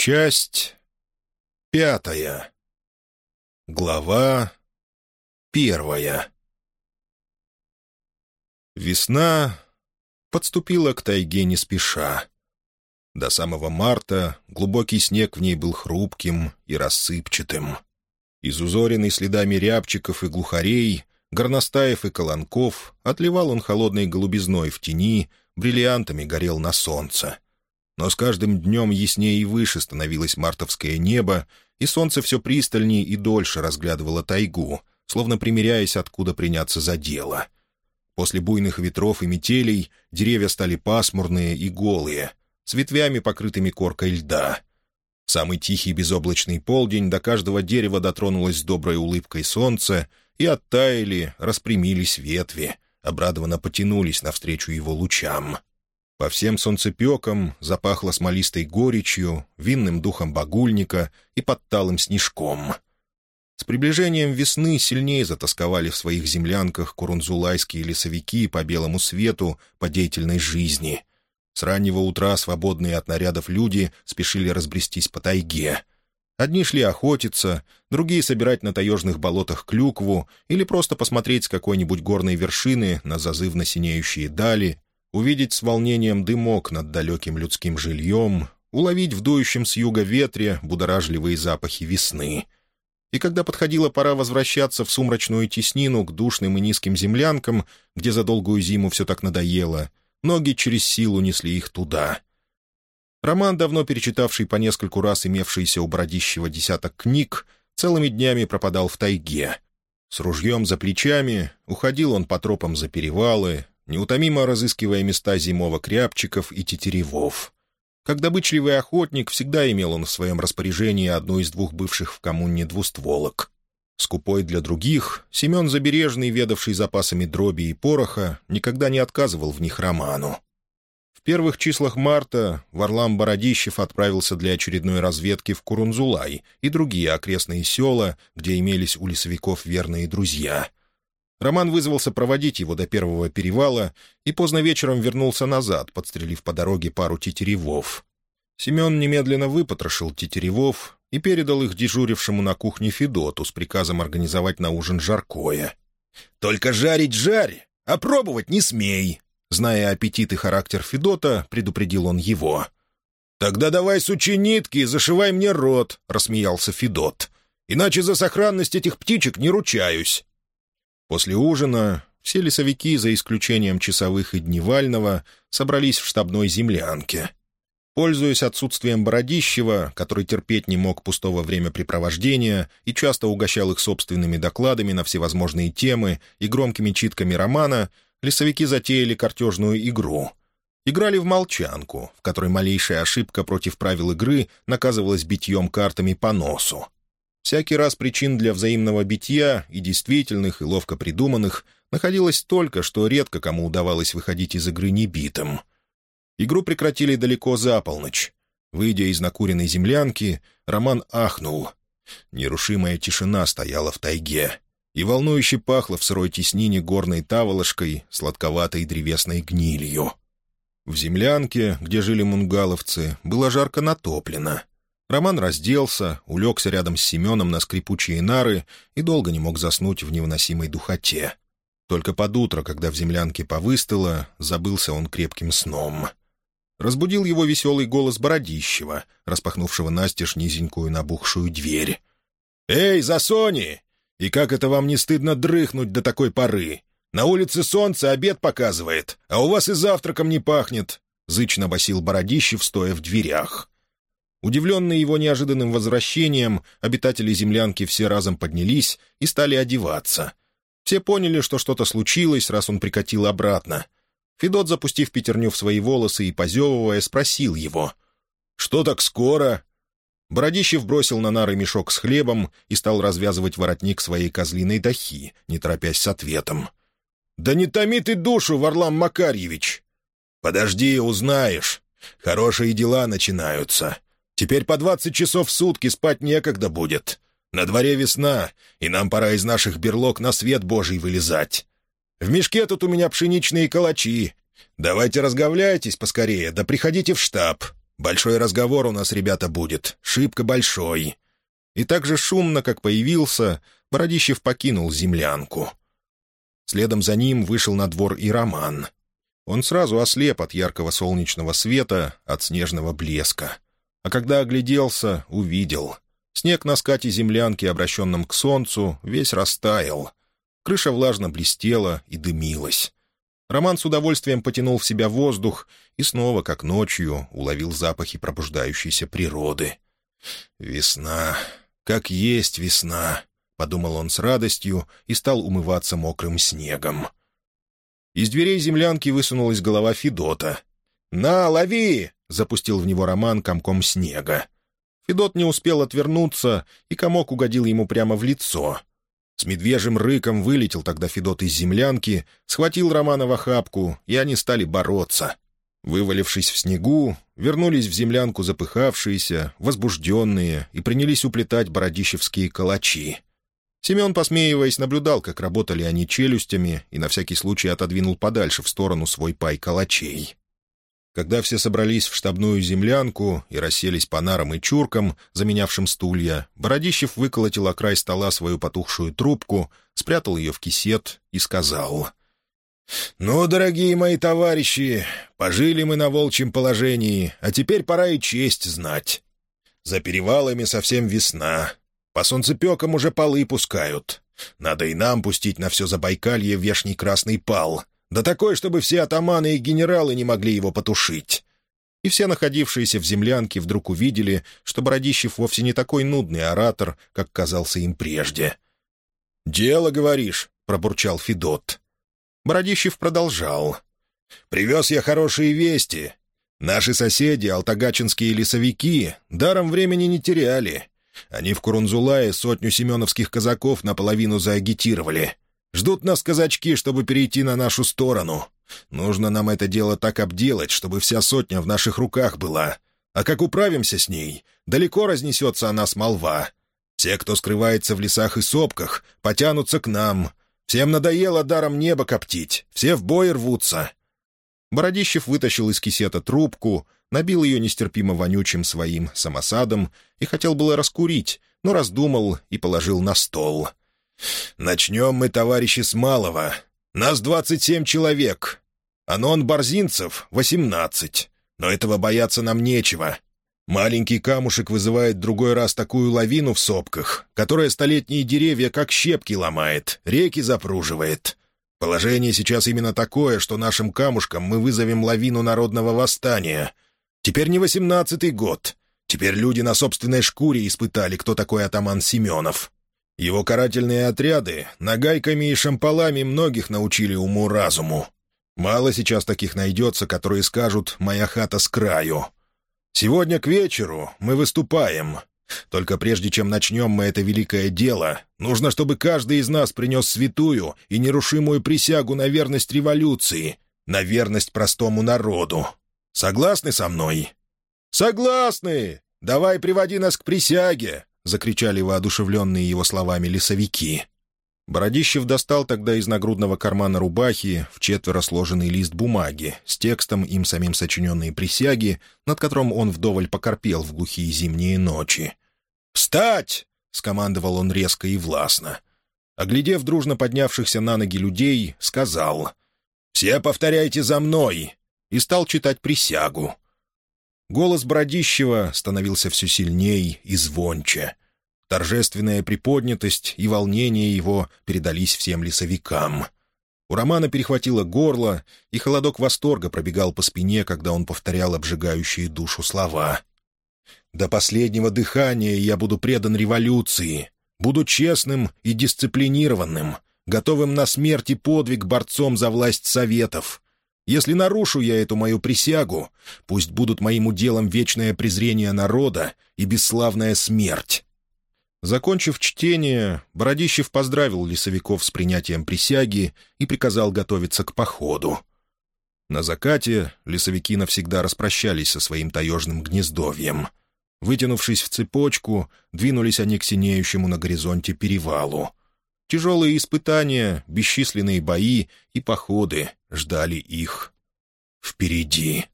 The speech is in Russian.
Часть пятая. Глава первая. Весна подступила к тайге не спеша. До самого марта глубокий снег в ней был хрупким и рассыпчатым. Изузоренный следами рябчиков и глухарей, горностаев и колонков, отливал он холодной голубизной в тени, бриллиантами горел на солнце — но с каждым днем яснее и выше становилось мартовское небо, и солнце все пристальнее и дольше разглядывало тайгу, словно примиряясь, откуда приняться за дело. После буйных ветров и метелей деревья стали пасмурные и голые, с ветвями, покрытыми коркой льда. Самый тихий безоблачный полдень до каждого дерева дотронулось с доброй улыбкой солнце, и оттаяли, распрямились ветви, обрадованно потянулись навстречу его лучам. По всем солнцепекам запахло смолистой горечью, винным духом багульника и подталым снежком. С приближением весны сильнее затасковали в своих землянках курунзулайские лесовики по белому свету, по деятельной жизни. С раннего утра свободные от нарядов люди спешили разбрестись по тайге. Одни шли охотиться, другие собирать на таежных болотах клюкву или просто посмотреть с какой-нибудь горной вершины на зазывно синеющие дали увидеть с волнением дымок над далеким людским жильем, уловить в дующем с юга ветре будоражливые запахи весны. И когда подходила пора возвращаться в сумрачную теснину к душным и низким землянкам, где за долгую зиму все так надоело, ноги через силу несли их туда. Роман, давно перечитавший по нескольку раз имевшийся у Бородищева десяток книг, целыми днями пропадал в тайге. С ружьем за плечами уходил он по тропам за перевалы, неутомимо разыскивая места зимовок рябчиков и тетеревов. Как добычливый охотник, всегда имел он в своем распоряжении одну из двух бывших в коммуне двустволок. Скупой для других, Семен Забережный, ведавший запасами дроби и пороха, никогда не отказывал в них Роману. В первых числах марта Варлам Бородищев отправился для очередной разведки в Курунзулай и другие окрестные села, где имелись у лесовиков верные друзья. Роман вызвался проводить его до первого перевала и поздно вечером вернулся назад, подстрелив по дороге пару тетеревов. Семен немедленно выпотрошил тетеревов и передал их дежурившему на кухне Федоту с приказом организовать на ужин жаркое. «Только жарить жарь, а пробовать не смей!» Зная аппетит и характер Федота, предупредил он его. «Тогда давай сучи нитки и зашивай мне рот», — рассмеялся Федот. «Иначе за сохранность этих птичек не ручаюсь». После ужина все лесовики, за исключением часовых и дневального, собрались в штабной землянке. Пользуясь отсутствием Бородищева, который терпеть не мог пустого времяпрепровождения и часто угощал их собственными докладами на всевозможные темы и громкими читками романа, лесовики затеяли картежную игру. Играли в молчанку, в которой малейшая ошибка против правил игры наказывалась битьем картами по носу. Всякий раз причин для взаимного битья, и действительных, и ловко придуманных, находилось столько, что редко кому удавалось выходить из игры небитым. Игру прекратили далеко за полночь. Выйдя из накуренной землянки, Роман ахнул. Нерушимая тишина стояла в тайге, и волнующе пахло в сырой теснине горной таволошкой, сладковатой древесной гнилью. В землянке, где жили мунгаловцы, было жарко натоплено — Роман разделся, улегся рядом с Семеном на скрипучие нары и долго не мог заснуть в невыносимой духоте. Только под утро, когда в землянке повыстыло, забылся он крепким сном. Разбудил его веселый голос Бородищева, распахнувшего настежь низенькую набухшую дверь. «Эй, засони! И как это вам не стыдно дрыхнуть до такой поры? На улице солнце обед показывает, а у вас и завтраком не пахнет!» — зычно басил Бородищев, стоя в дверях. Удивленные его неожиданным возвращением, обитатели землянки все разом поднялись и стали одеваться. Все поняли, что что-то случилось, раз он прикатил обратно. Федот, запустив пятерню в свои волосы и позевывая, спросил его. «Что так скоро?» Бородищев бросил на нары мешок с хлебом и стал развязывать воротник своей козлиной дахи, не торопясь с ответом. «Да не томи ты душу, Варлам Макарьевич!» «Подожди, узнаешь. Хорошие дела начинаются. Теперь по двадцать часов в сутки спать некогда будет. На дворе весна, и нам пора из наших берлог на свет Божий вылезать. В мешке тут у меня пшеничные калачи. Давайте разговляйтесь поскорее, да приходите в штаб. Большой разговор у нас, ребята, будет. Шибко большой». И так же шумно, как появился, Бородищев покинул землянку. Следом за ним вышел на двор и Роман. Он сразу ослеп от яркого солнечного света, от снежного блеска. А когда огляделся, увидел. Снег на скате землянки, обращенном к солнцу, весь растаял. Крыша влажно блестела и дымилась. Роман с удовольствием потянул в себя воздух и снова, как ночью, уловил запахи пробуждающейся природы. «Весна! Как есть весна!» — подумал он с радостью и стал умываться мокрым снегом. Из дверей землянки высунулась голова Федота. «На, лови!» — запустил в него Роман комком снега. Федот не успел отвернуться, и комок угодил ему прямо в лицо. С медвежьим рыком вылетел тогда Федот из землянки, схватил Романа в охапку, и они стали бороться. Вывалившись в снегу, вернулись в землянку запыхавшиеся, возбужденные, и принялись уплетать бородищевские калачи. Семен, посмеиваясь, наблюдал, как работали они челюстями, и на всякий случай отодвинул подальше в сторону свой пай калачей. Когда все собрались в штабную землянку и расселись по нарам и чуркам, заменявшим стулья, Бородищев выколотил о край стола свою потухшую трубку, спрятал ее в кисет и сказал. «Ну, дорогие мои товарищи, пожили мы на волчьем положении, а теперь пора и честь знать. За перевалами совсем весна, по солнцепекам уже полы пускают. Надо и нам пустить на все Забайкалье вешний красный пал. Да такой, чтобы все атаманы и генералы не могли его потушить. И все находившиеся в землянке вдруг увидели, что Бородищев вовсе не такой нудный оратор, как казался им прежде. «Дело, говоришь», — пробурчал Федот. Бородищев продолжал. «Привез я хорошие вести. Наши соседи, алтагачинские лесовики, даром времени не теряли. Они в Курунзулае сотню семеновских казаков наполовину заагитировали. Ждут нас казачки, чтобы перейти на нашу сторону. Нужно нам это дело так обделать, чтобы вся сотня в наших руках была. А как управимся с ней, далеко разнесется о нас молва. Все, кто скрывается в лесах и сопках, потянутся к нам. Всем надоело даром небо коптить, все в бой рвутся». Бородищев вытащил из кисета трубку, набил ее нестерпимо вонючим своим самосадом и хотел было раскурить, но раздумал и положил на стол. «Начнем мы, товарищи, с малого. Нас двадцать семь человек. Анон Борзинцев — восемнадцать. Но этого бояться нам нечего. Маленький камушек вызывает другой раз такую лавину в сопках, которая столетние деревья как щепки ломает, реки запруживает. Положение сейчас именно такое, что нашим камушкам мы вызовем лавину народного восстания — Теперь не восемнадцатый год. Теперь люди на собственной шкуре испытали, кто такой атаман Семенов. Его карательные отряды нагайками и шампалами многих научили уму-разуму. Мало сейчас таких найдется, которые скажут «моя хата с краю». Сегодня к вечеру мы выступаем. Только прежде чем начнем мы это великое дело, нужно, чтобы каждый из нас принес святую и нерушимую присягу на верность революции, на верность простому народу. Согласны со мной?» «Согласны! Давай приводи нас к присяге!» — закричали воодушевленные его словами лесовики. Бородищев достал тогда из нагрудного кармана рубахи в четверо сложенный лист бумаги с текстом им самим сочиненные присяги, над которым он вдоволь покорпел в глухие зимние ночи. «Встать!» — скомандовал он резко и властно. Оглядев дружно поднявшихся на ноги людей, сказал «Все повторяйте за мной и стал читать присягу. Голос Бродищева становился все сильней и звонче. Торжественная приподнятость и волнение его передались всем лесовикам. У Романа перехватило горло, и холодок восторга пробегал по спине, когда он повторял обжигающие душу слова. «До последнего дыхания я буду предан революции, буду честным и дисциплинированным, готовым на смерть и подвиг борцом за власть Советов, если нарушу я эту мою присягу, пусть будут моим уделом вечное презрение народа и бесславная смерть». Закончив чтение, Бородищев поздравил лесовиков с принятием присяги и приказал готовиться к походу. На закате лесовики навсегда распрощались со своим таежным гнездовьем. Вытянувшись в цепочку, двинулись они к синеющему на горизонте перевалу. Тяжелые испытания, бесчисленные бои и походы ждали их впереди.